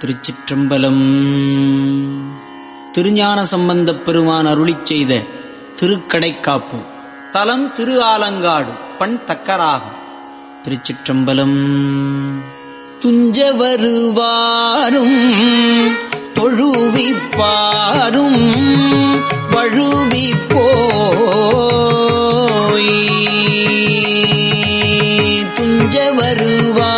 திருச்சிற்றம்பலம். திருஞான சம்பந்தப் பெருமான் அருளி செய்த திருக்கடைக்காப்பு. தலம் திரு ஆலங்காடு பண் தக்கராகும். திருச்சிற்றம்பலம். துஞ்ச வருவாரும் தொழுவிப்பாரும் வழுவி போய் துஞ்ச வருவாரும்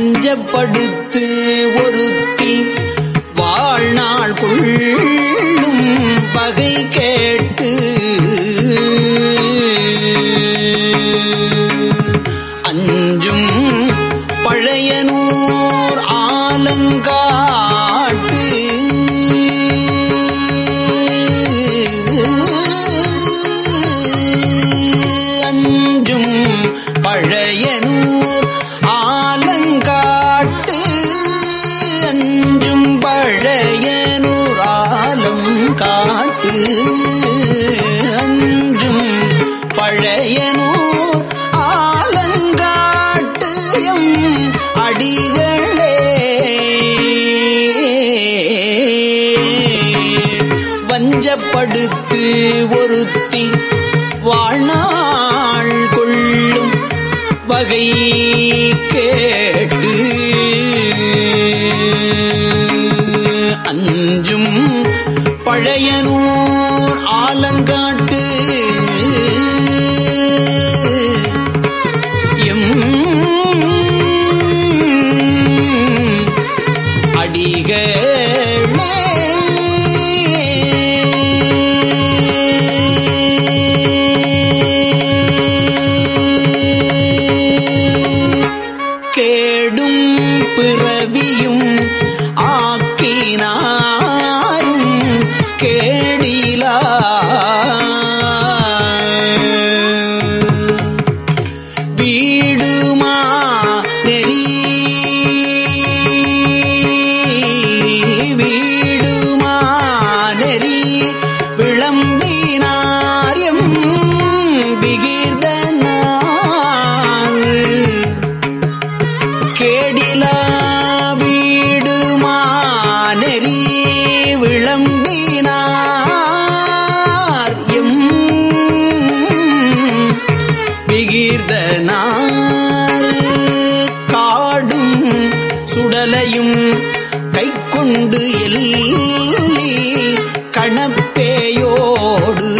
வஞ்சப்படுத்து ஒருத்தி வாழ்நாள் கொள்ளும் பகை கே வஞ்சப்படுத்து ஒருத்தி வாழ்நாள் கொள்ளும் வகை கேட்டு. அஞ்சும் பழையனூர் ஆலங்காட்டு. எம் அடிகள் விகீர்தனார் காடும் சுடலையும் கை கொண்டு எல்லி கணப்பேயோடு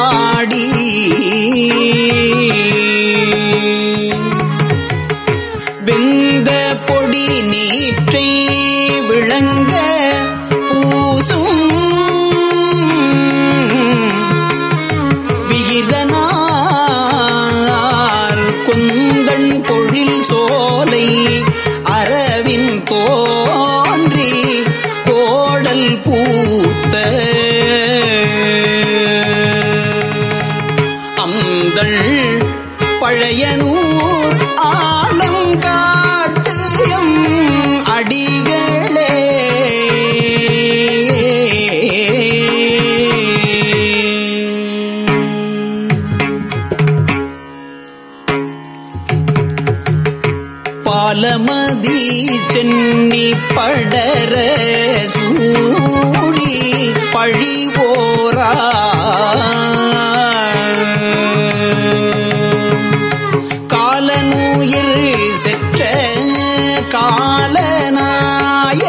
ஆடி பாலமதி சூடி பழி போரா காலநூயிர் செற்ற காலனாய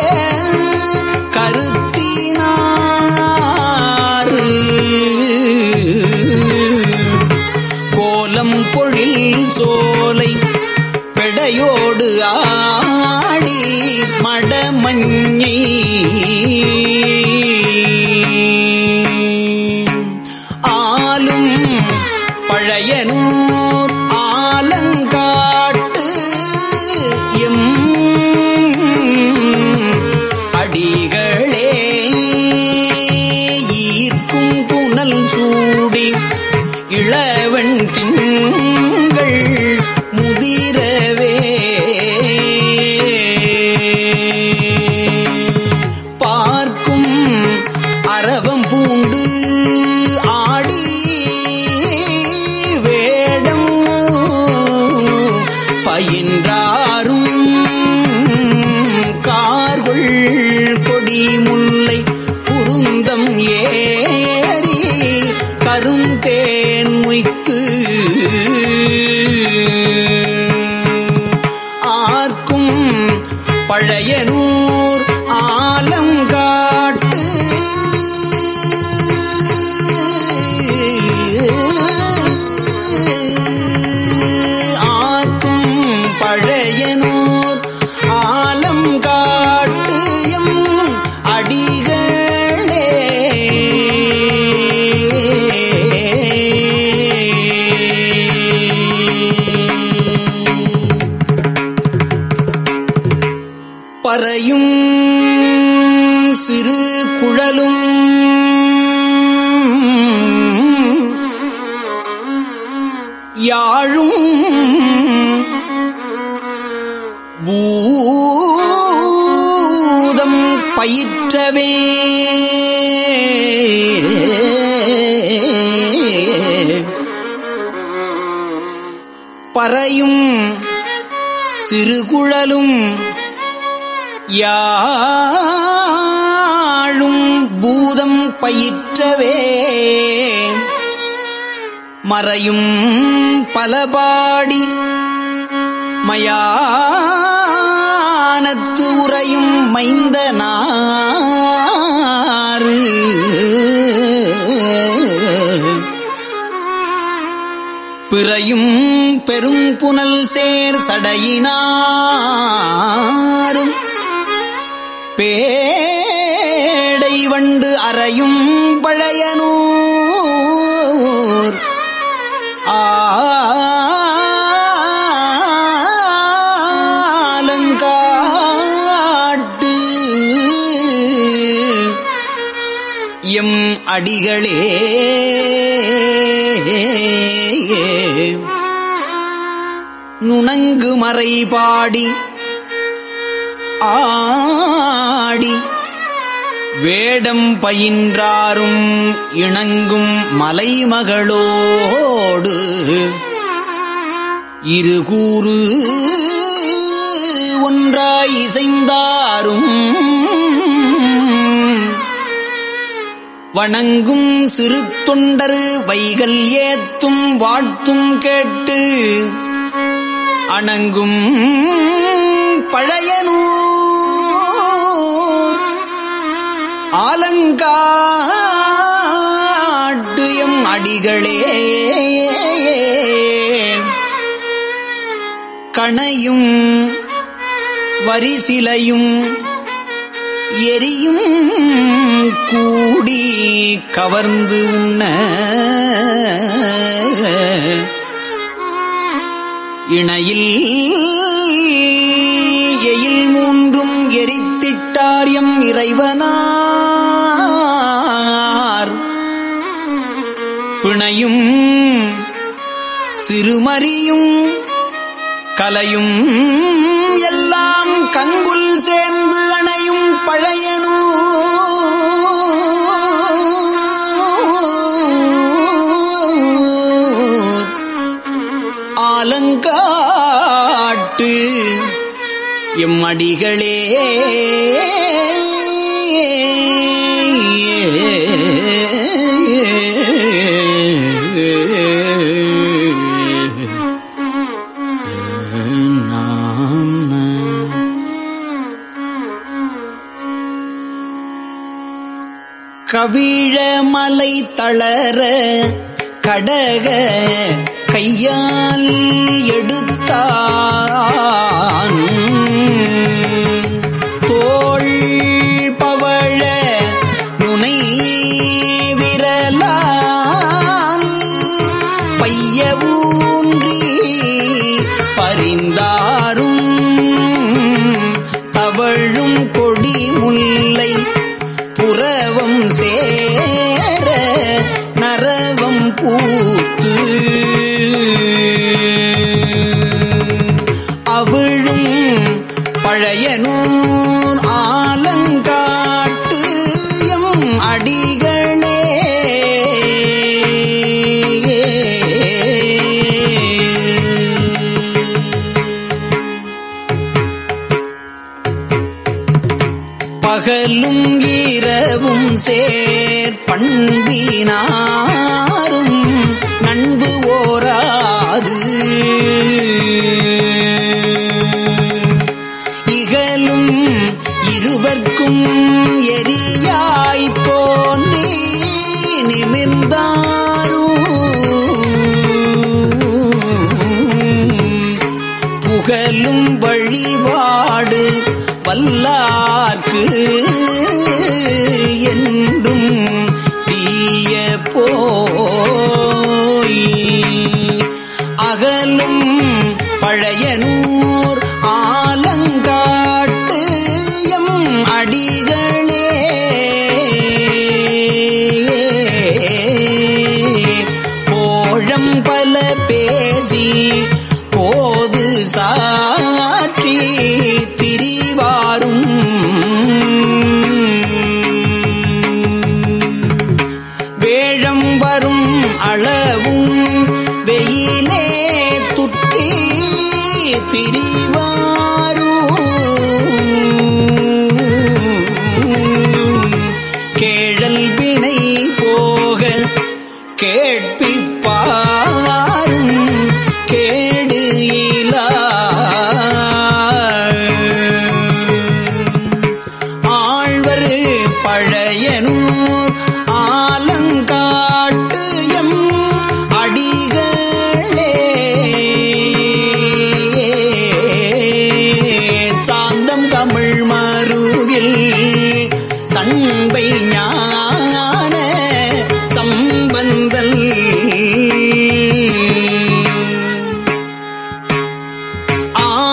கருத்தினார் கோலம் பொழில் சோலை பெடையோடு நீ பயிற்றவே பறையும் சிறுகுழலும் யாழும் பூதம் பயிற்றவே. மறையும் பலபாடி மயா உறையும் மைந்தனாறு. பிறையும் பெரும் புனல் சேர் சடையினாரும். பேடை வண்டு அறையும் பழையனூர் அடிகளே. நுணங்கு மறைபாடி ஆடி வேடம் பயின்றாரும் இணங்கும் மலைமகளோடு இருகூறு ஒன்றாய் இசைந்தாரும் வணங்கும் சிறு தொண்டரு வைகள் ஏத்தும் வாழ்த்தும் கேட்டு அணங்கும் பழையனூர் ஆலங்காட்டு அடிகளே. கணையும் வரிசிலையும் எரியும் கூடி கவர்ந்து உண்ண இணையில் எயில் மூன்றும் எரித்திட்டாரியம் இறைவனார். பிணையும் சிறுமறியும் கலையும் எல்லாம் கங்குல் சேர்ந்து அணையும் பழையனூர். எம் அடிகளே. கவிழமலை தளர கடக கையால் எடுத்தார்.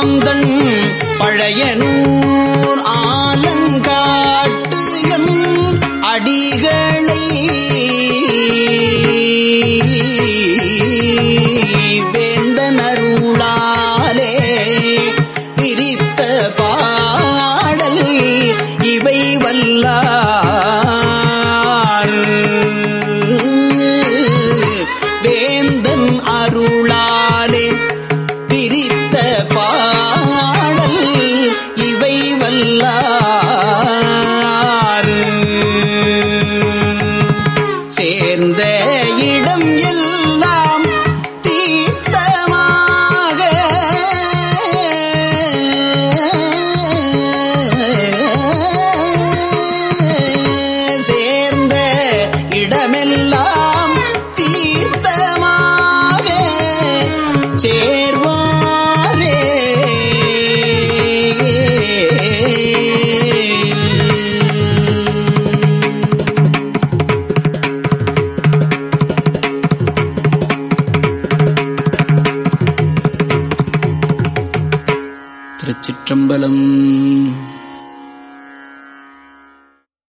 மாந்தன் பழையனூர் ஆலங்காட்டியம் அடிகளை வேந்தனருளாலே பிரித்த பாடல் இவை வல்லான் வேந்தன் அருளாலே ಅಲ್ಲ